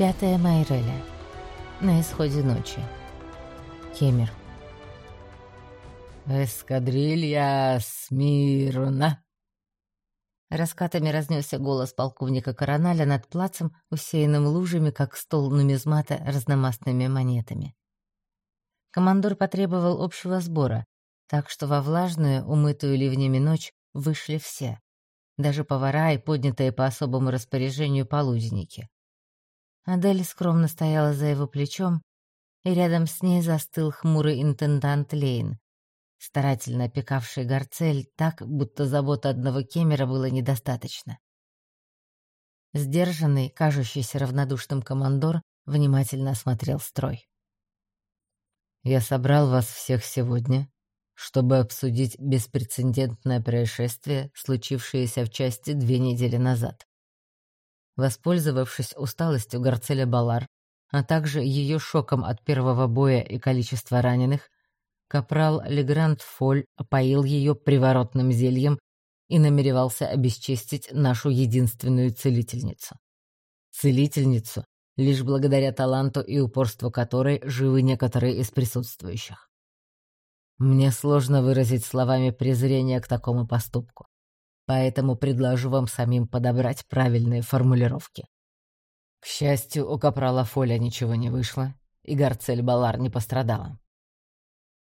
Пятая Майреля. На исходе ночи. Кемер. «Эскадрилья смирно!» Раскатами разнесся голос полковника Короналя над плацем, усеянным лужами, как стол нумизмата разномастными монетами. Командор потребовал общего сбора, так что во влажную, умытую ливнями ночь вышли все, даже повара и поднятые по особому распоряжению полуденники. Адель скромно стояла за его плечом, и рядом с ней застыл хмурый интендант Лейн, старательно опекавший Гарцель так, будто заботы одного кемера было недостаточно. Сдержанный, кажущийся равнодушным командор внимательно осмотрел строй. «Я собрал вас всех сегодня, чтобы обсудить беспрецедентное происшествие, случившееся в части две недели назад. Воспользовавшись усталостью Гарцеля Балар, а также ее шоком от первого боя и количества раненых, капрал Легранд Фоль опоил ее приворотным зельем и намеревался обесчестить нашу единственную целительницу. Целительницу, лишь благодаря таланту и упорству которой живы некоторые из присутствующих. Мне сложно выразить словами презрение к такому поступку поэтому предложу вам самим подобрать правильные формулировки. К счастью, у капрала Фоля ничего не вышло, и Гарцель Балар не пострадала.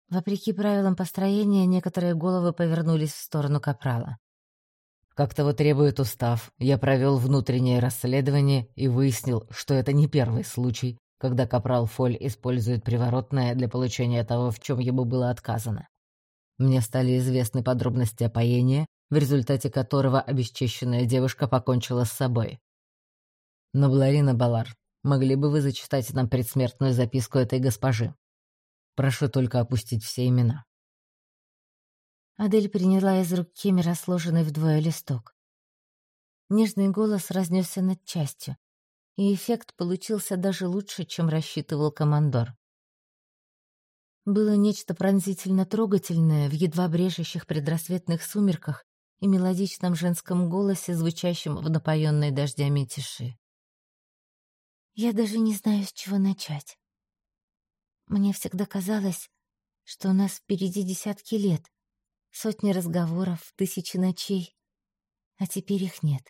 Вопреки правилам построения, некоторые головы повернулись в сторону капрала. Как того требует устав, я провел внутреннее расследование и выяснил, что это не первый случай, когда капрал Фоль использует приворотное для получения того, в чем ему было отказано. Мне стали известны подробности опоения, в результате которого обесчищенная девушка покончила с собой. Но, Бларина Балар, могли бы вы зачитать нам предсмертную записку этой госпожи? Прошу только опустить все имена. Адель приняла из рук Кемера сложенный вдвое листок. Нежный голос разнесся над частью, и эффект получился даже лучше, чем рассчитывал командор. Было нечто пронзительно трогательное в едва брежущих предрассветных сумерках и мелодичном женском голосе, звучащем в напоенной дождями тиши. Я даже не знаю, с чего начать. Мне всегда казалось, что у нас впереди десятки лет, сотни разговоров, тысячи ночей, а теперь их нет.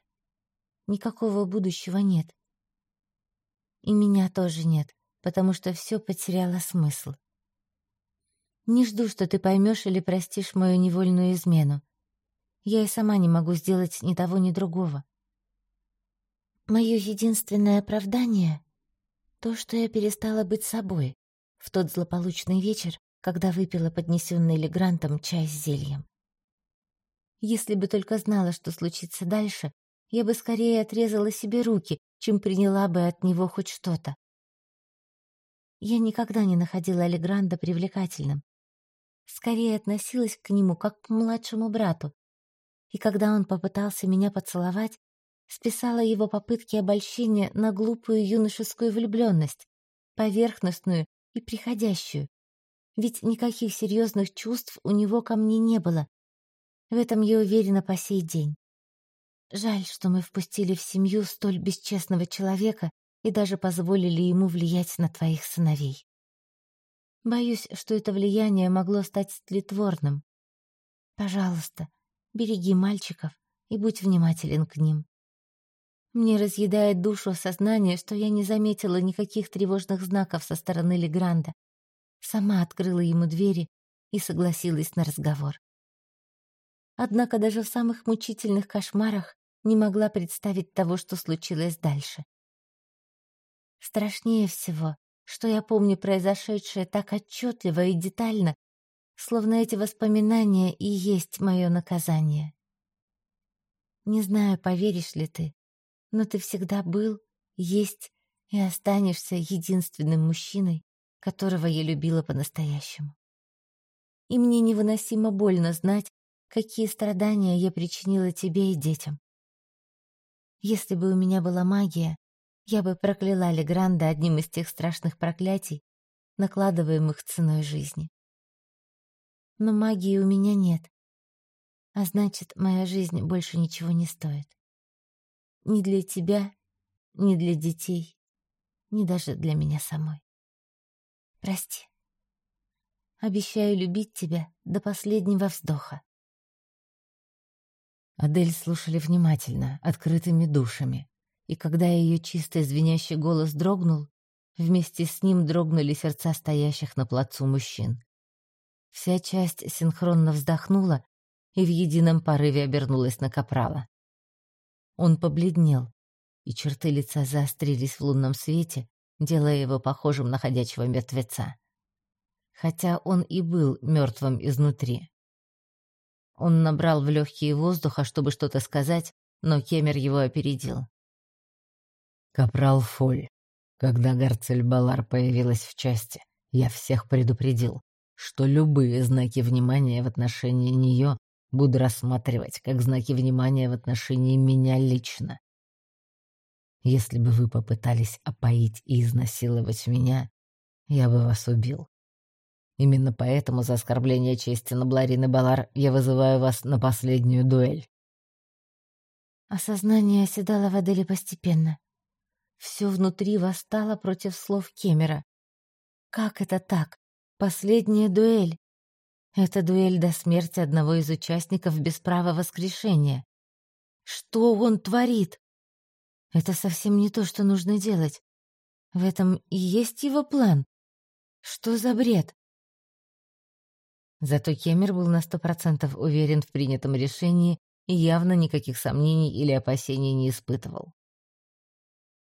Никакого будущего нет. И меня тоже нет, потому что все потеряло смысл. Не жду, что ты поймешь или простишь мою невольную измену. Я и сама не могу сделать ни того, ни другого. Мое единственное оправдание — то, что я перестала быть собой в тот злополучный вечер, когда выпила поднесенный Легрантом чай с зельем. Если бы только знала, что случится дальше, я бы скорее отрезала себе руки, чем приняла бы от него хоть что-то. Я никогда не находила Легранда привлекательным. Скорее относилась к нему как к младшему брату, и когда он попытался меня поцеловать, списала его попытки обольщения на глупую юношескую влюбленность, поверхностную и приходящую. Ведь никаких серьезных чувств у него ко мне не было. В этом я уверена по сей день. Жаль, что мы впустили в семью столь бесчестного человека и даже позволили ему влиять на твоих сыновей. Боюсь, что это влияние могло стать тлетворным. Пожалуйста, Береги мальчиков и будь внимателен к ним. Мне разъедает душу осознание, что я не заметила никаких тревожных знаков со стороны Легранда. Сама открыла ему двери и согласилась на разговор. Однако даже в самых мучительных кошмарах не могла представить того, что случилось дальше. Страшнее всего, что я помню произошедшее так отчетливо и детально, словно эти воспоминания и есть мое наказание. Не знаю, поверишь ли ты, но ты всегда был, есть и останешься единственным мужчиной, которого я любила по-настоящему. И мне невыносимо больно знать, какие страдания я причинила тебе и детям. Если бы у меня была магия, я бы прокляла Легранда одним из тех страшных проклятий, накладываемых ценой жизни но магии у меня нет. А значит, моя жизнь больше ничего не стоит. Ни для тебя, ни для детей, ни даже для меня самой. Прости. Обещаю любить тебя до последнего вздоха. Адель слушали внимательно, открытыми душами, и когда ее чистый звенящий голос дрогнул, вместе с ним дрогнули сердца стоящих на плацу мужчин. Вся часть синхронно вздохнула и в едином порыве обернулась на Капрала. Он побледнел, и черты лица заострились в лунном свете, делая его похожим на ходячего мертвеца. Хотя он и был мертвым изнутри. Он набрал в легкие воздуха, чтобы что-то сказать, но Кемер его опередил. «Капрал Фоль, когда Гарцель Балар появилась в части, я всех предупредил, что любые знаки внимания в отношении нее буду рассматривать как знаки внимания в отношении меня лично. Если бы вы попытались опоить и изнасиловать меня, я бы вас убил. Именно поэтому за оскорбление чести на Бларины Балар я вызываю вас на последнюю дуэль. Осознание оседало в Аделе постепенно. Все внутри восстало против слов Кемера. Как это так? Последняя дуэль. Это дуэль до смерти одного из участников без права воскрешения. Что он творит? Это совсем не то, что нужно делать. В этом и есть его план. Что за бред? Зато Кемер был на сто процентов уверен в принятом решении и явно никаких сомнений или опасений не испытывал.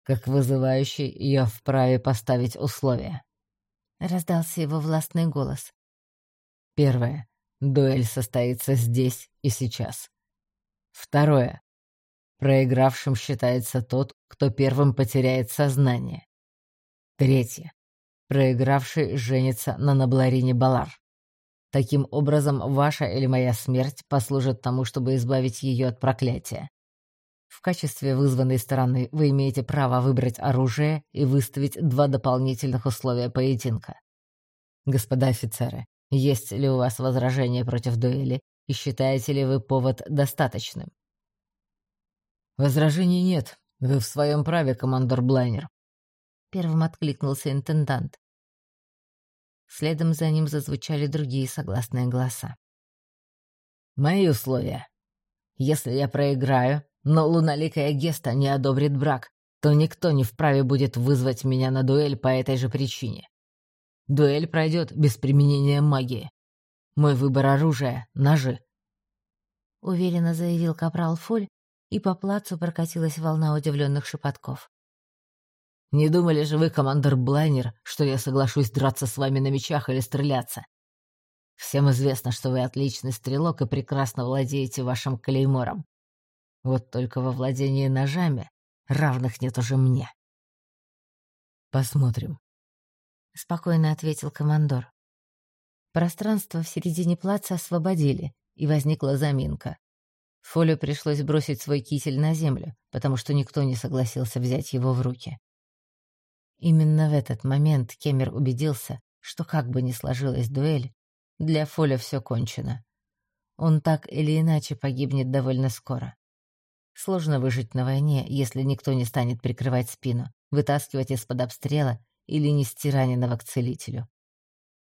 «Как вызывающий, я вправе поставить условия», — раздался его властный голос. «Первое. Дуэль состоится здесь и сейчас. Второе. Проигравшим считается тот, кто первым потеряет сознание. Третье. Проигравший женится на Набларине Балар. Таким образом, ваша или моя смерть послужит тому, чтобы избавить ее от проклятия. В качестве вызванной стороны вы имеете право выбрать оружие и выставить два дополнительных условия поединка. Господа офицеры, есть ли у вас возражения против дуэли и считаете ли вы повод достаточным? Возражений нет. Вы в своем праве, командор Блайнер. Первым откликнулся интендант. Следом за ним зазвучали другие согласные голоса. «Мои условия. Если я проиграю, но луналикая Геста не одобрит брак, то никто не вправе будет вызвать меня на дуэль по этой же причине. Дуэль пройдет без применения магии. Мой выбор оружия — ножи», — уверенно заявил капрал Фоль, и по плацу прокатилась волна удивленных шепотков. Не думали же вы, командор Блайнер, что я соглашусь драться с вами на мечах или стреляться? Всем известно, что вы отличный стрелок и прекрасно владеете вашим клеймором. Вот только во владении ножами равных нет уже мне. Посмотрим. Спокойно ответил командор. Пространство в середине плаца освободили, и возникла заминка. Фолю пришлось бросить свой китель на землю, потому что никто не согласился взять его в руки. Именно в этот момент Кемер убедился, что как бы ни сложилась дуэль, для Фоля все кончено. Он так или иначе погибнет довольно скоро. Сложно выжить на войне, если никто не станет прикрывать спину, вытаскивать из-под обстрела или нести раненого к целителю.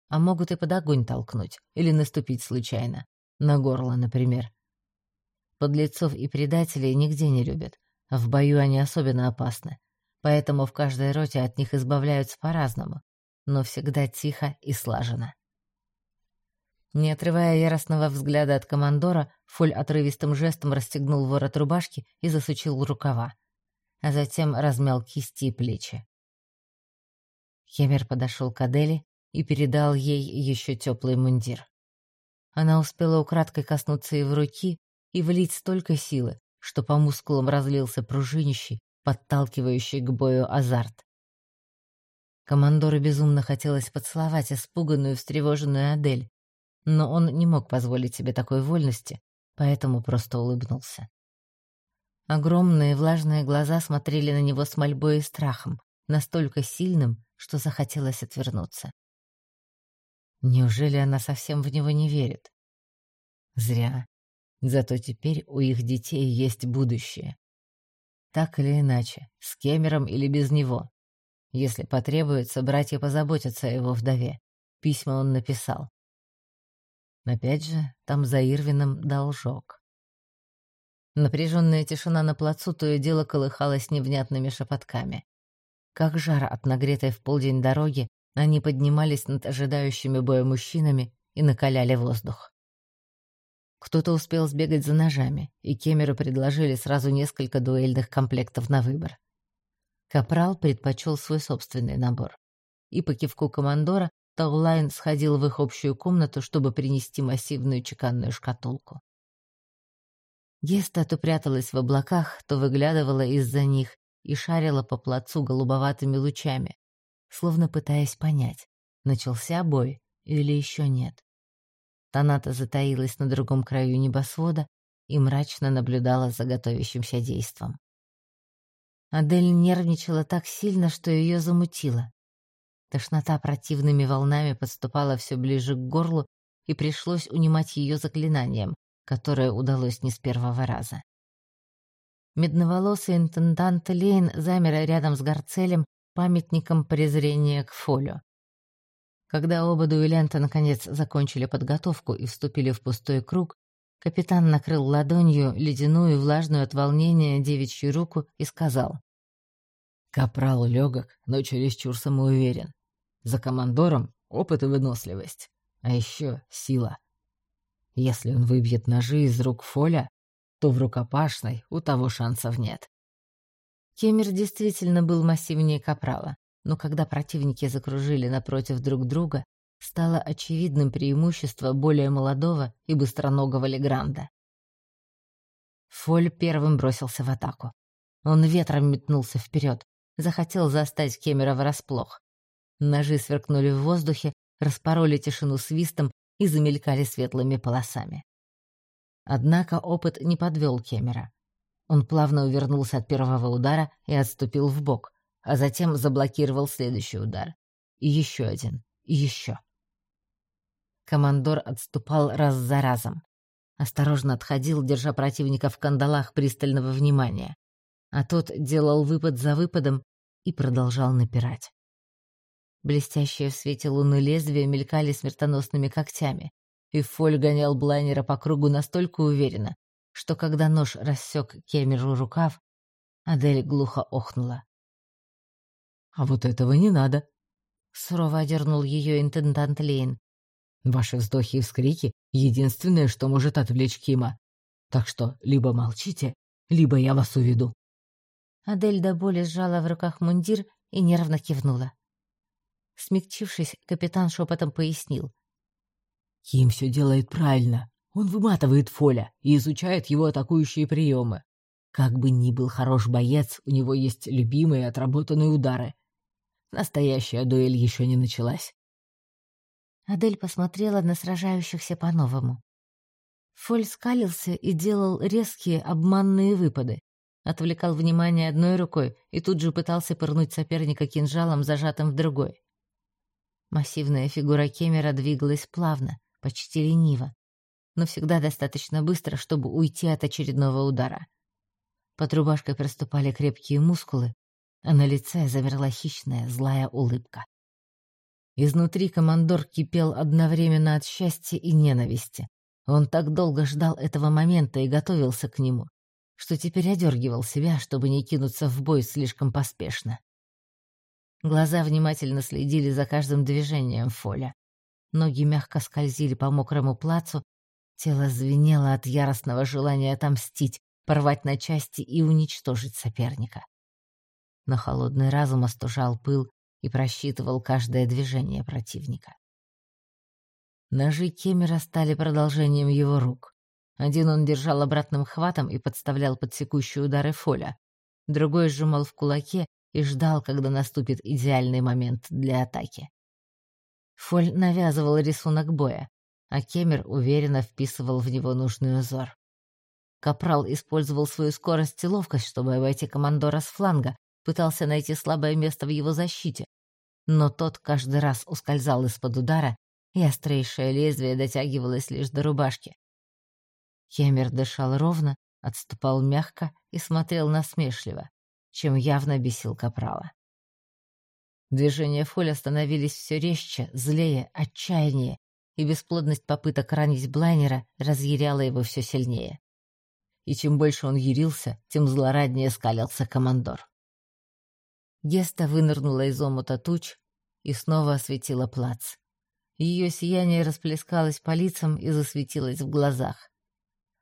А могут и под огонь толкнуть или наступить случайно, на горло, например. Подлецов и предателей нигде не любят, в бою они особенно опасны, поэтому в каждой роте от них избавляются по-разному, но всегда тихо и слаженно. Не отрывая яростного взгляда от командора, Фуль отрывистым жестом расстегнул ворот рубашки и засучил рукава, а затем размял кисти и плечи. Хемер подошел к Адели и передал ей еще теплый мундир. Она успела украдкой коснуться его руки и влить столько силы, что по мускулам разлился пружинищий, подталкивающий к бою азарт. Командору безумно хотелось поцеловать испуганную, встревоженную Адель, но он не мог позволить себе такой вольности, поэтому просто улыбнулся. Огромные влажные глаза смотрели на него с мольбой и страхом, настолько сильным, что захотелось отвернуться. Неужели она совсем в него не верит? Зря. Зато теперь у их детей есть будущее. Так или иначе, с Кемером или без него. Если потребуется, братья позаботятся о его вдове. Письма он написал. Опять же, там за Ирвином должок. Напряженная тишина на плацу то и дело колыхалась невнятными шепотками. Как жар от нагретой в полдень дороги, они поднимались над ожидающими боя мужчинами и накаляли воздух. Кто-то успел сбегать за ножами, и Кемеру предложили сразу несколько дуэльных комплектов на выбор. Капрал предпочел свой собственный набор. И по кивку командора Таулайн сходил в их общую комнату, чтобы принести массивную чеканную шкатулку. Геста то пряталась в облаках, то выглядывала из-за них и шарила по плацу голубоватыми лучами, словно пытаясь понять, начался бой или еще нет. Таната затаилась на другом краю небосвода и мрачно наблюдала за готовящимся действом. Адель нервничала так сильно, что ее замутило. Тошнота противными волнами подступала все ближе к горлу, и пришлось унимать ее заклинанием, которое удалось не с первого раза. Медноволосый интендант Лейн замер рядом с Гарцелем, памятником презрения к Фолю. Когда оба дуэлянта наконец закончили подготовку и вступили в пустой круг, капитан накрыл ладонью ледяную, влажную от волнения девичью руку и сказал. «Капрал легок, но чересчур самоуверен. За командором опыт и выносливость, а еще сила. Если он выбьет ножи из рук Фоля, то в рукопашной у того шансов нет». Кемер действительно был массивнее Капрала но когда противники закружили напротив друг друга, стало очевидным преимущество более молодого и быстроногого Легранда. Фоль первым бросился в атаку. Он ветром метнулся вперед, захотел застать Кемера врасплох. Ножи сверкнули в воздухе, распороли тишину свистом и замелькали светлыми полосами. Однако опыт не подвел Кемера. Он плавно увернулся от первого удара и отступил в бок, а затем заблокировал следующий удар. И еще один, и еще. Командор отступал раз за разом. Осторожно отходил, держа противника в кандалах пристального внимания. А тот делал выпад за выпадом и продолжал напирать. Блестящие в свете луны лезвия мелькали смертоносными когтями, и Фоль гонял блайнера по кругу настолько уверенно, что когда нож рассек Кемеру рукав, Адель глухо охнула. А вот этого не надо. Сурово одернул ее интендант Лейн. Ваши вздохи и вскрики — единственное, что может отвлечь Кима. Так что либо молчите, либо я вас уведу. Адель до боли сжала в руках мундир и нервно кивнула. Смягчившись, капитан шепотом пояснил. «Ким все делает правильно. Он выматывает Фоля и изучает его атакующие приемы. Как бы ни был хорош боец, у него есть любимые отработанные удары. Настоящая дуэль еще не началась. Адель посмотрела на сражающихся по-новому. Фоль скалился и делал резкие обманные выпады. Отвлекал внимание одной рукой и тут же пытался пырнуть соперника кинжалом, зажатым в другой. Массивная фигура Кемера двигалась плавно, почти лениво, но всегда достаточно быстро, чтобы уйти от очередного удара. Под рубашкой проступали крепкие мускулы, а на лице замерла хищная, злая улыбка. Изнутри командор кипел одновременно от счастья и ненависти. Он так долго ждал этого момента и готовился к нему, что теперь одергивал себя, чтобы не кинуться в бой слишком поспешно. Глаза внимательно следили за каждым движением Фоля. Ноги мягко скользили по мокрому плацу, тело звенело от яростного желания отомстить, порвать на части и уничтожить соперника но холодный разум остужал пыл и просчитывал каждое движение противника. Ножи Кемера стали продолжением его рук. Один он держал обратным хватом и подставлял под секущие удары Фоля, другой сжимал в кулаке и ждал, когда наступит идеальный момент для атаки. Фоль навязывал рисунок боя, а Кемер уверенно вписывал в него нужный узор. Капрал использовал свою скорость и ловкость, чтобы обойти командора с фланга, пытался найти слабое место в его защите, но тот каждый раз ускользал из-под удара, и острейшее лезвие дотягивалось лишь до рубашки. Хемер дышал ровно, отступал мягко и смотрел насмешливо, чем явно бесил Капрала. Движения Фоля становились все резче, злее, отчаяннее, и бесплодность попыток ранить Блайнера разъяряла его все сильнее. И чем больше он ярился, тем злораднее скалился командор. Геста вынырнула из омута туч и снова осветила плац. Ее сияние расплескалось по лицам и засветилось в глазах.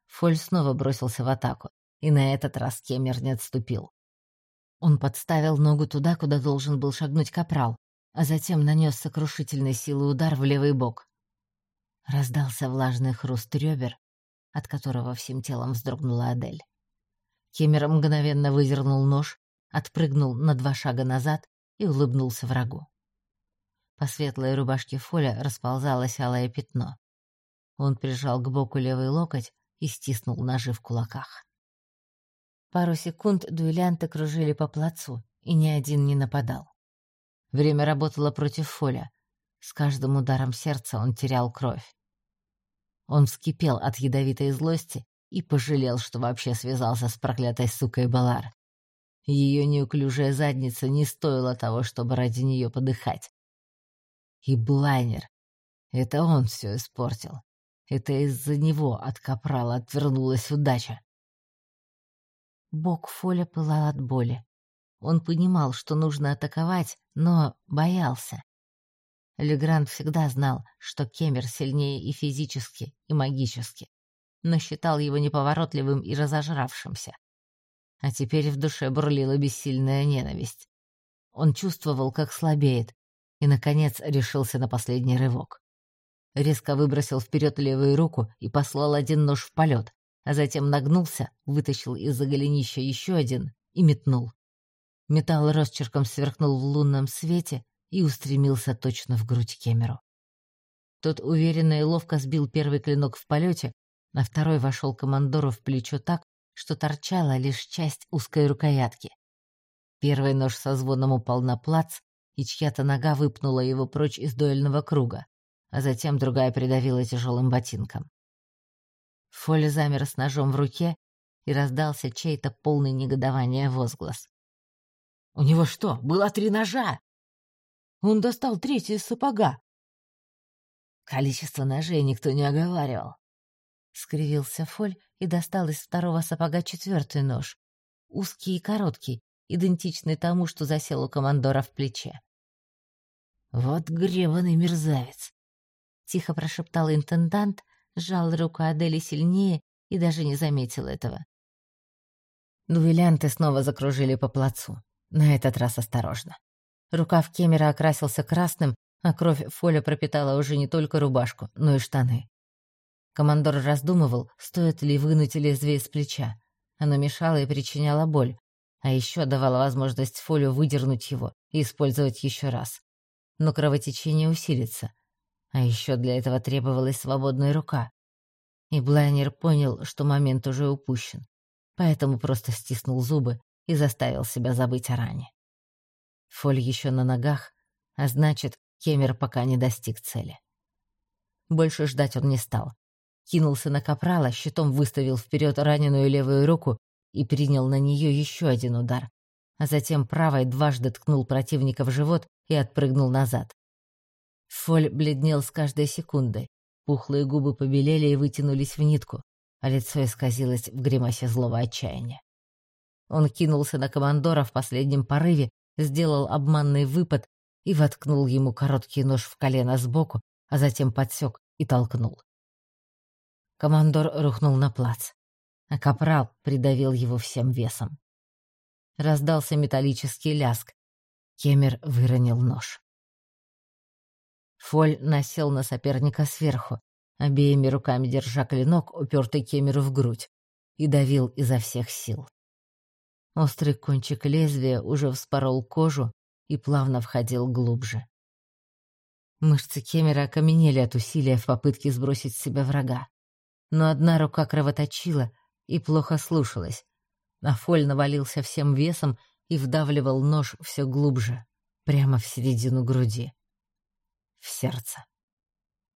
Фоль снова бросился в атаку, и на этот раз Кемер не отступил. Он подставил ногу туда, куда должен был шагнуть капрал, а затем нанес сокрушительной силы удар в левый бок. Раздался влажный хруст ребер, от которого всем телом вздрогнула Адель. Кемер мгновенно выдернул нож, отпрыгнул на два шага назад и улыбнулся врагу. По светлой рубашке Фоля расползалось алое пятно. Он прижал к боку левый локоть и стиснул ножи в кулаках. Пару секунд дуэлянты кружили по плацу, и ни один не нападал. Время работало против Фоля. С каждым ударом сердца он терял кровь. Он вскипел от ядовитой злости и пожалел, что вообще связался с проклятой сукой Балар. Ее неуклюжая задница не стоила того, чтобы ради нее подыхать. И Блайнер. Это он все испортил. Это из-за него от капрала отвернулась удача. Бок Фоля пылал от боли. Он понимал, что нужно атаковать, но боялся. Легранд всегда знал, что Кемер сильнее и физически, и магически, но считал его неповоротливым и разожравшимся. А теперь в душе бурлила бессильная ненависть. Он чувствовал, как слабеет, и, наконец, решился на последний рывок. Резко выбросил вперед левую руку и послал один нож в полет, а затем нагнулся, вытащил из-за голенища еще один и метнул. Металл росчерком сверкнул в лунном свете и устремился точно в грудь Кемеру. Тот уверенно и ловко сбил первый клинок в полете, а второй вошел командору в плечо так, что торчала лишь часть узкой рукоятки. Первый нож со звоном упал на плац, и чья-то нога выпнула его прочь из дуэльного круга, а затем другая придавила тяжелым ботинком. Фоли замер с ножом в руке, и раздался чей-то полный негодования возглас. «У него что, было три ножа?» «Он достал третий из сапога!» «Количество ножей никто не оговаривал», — скривился Фоль и достал из второго сапога четвертый нож, узкий и короткий, идентичный тому, что засел у командора в плече. «Вот гребаный мерзавец!» — тихо прошептал интендант, сжал руку Адели сильнее и даже не заметил этого. Дуэлянты снова закружили по плацу, на этот раз осторожно. Рукав Кемера окрасился красным, а кровь Фоля пропитала уже не только рубашку, но и штаны. Командор раздумывал, стоит ли вынуть лезвие с плеча. Оно мешало и причиняло боль, а еще давало возможность Фолю выдернуть его и использовать еще раз но кровотечение усилится. А еще для этого требовалась свободная рука. И Блайнер понял, что момент уже упущен, поэтому просто стиснул зубы и заставил себя забыть о ране. Фоль еще на ногах, а значит, Кемер пока не достиг цели. Больше ждать он не стал. Кинулся на капрала, щитом выставил вперед раненую левую руку и принял на нее еще один удар, а затем правой дважды ткнул противника в живот и отпрыгнул назад. Фоль бледнел с каждой секундой. Пухлые губы побелели и вытянулись в нитку, а лицо исказилось в гримасе злого отчаяния. Он кинулся на командора в последнем порыве, сделал обманный выпад и воткнул ему короткий нож в колено сбоку, а затем подсек и толкнул. Командор рухнул на плац, а капрал придавил его всем весом. Раздался металлический ляск, Кемер выронил нож. Фоль насел на соперника сверху, обеими руками держа клинок, упертый Кемеру в грудь, и давил изо всех сил. Острый кончик лезвия уже вспорол кожу и плавно входил глубже. Мышцы Кемера окаменели от усилия в попытке сбросить с себя врага. Но одна рука кровоточила и плохо слушалась, а Фоль навалился всем весом и вдавливал нож все глубже, прямо в середину груди, в сердце.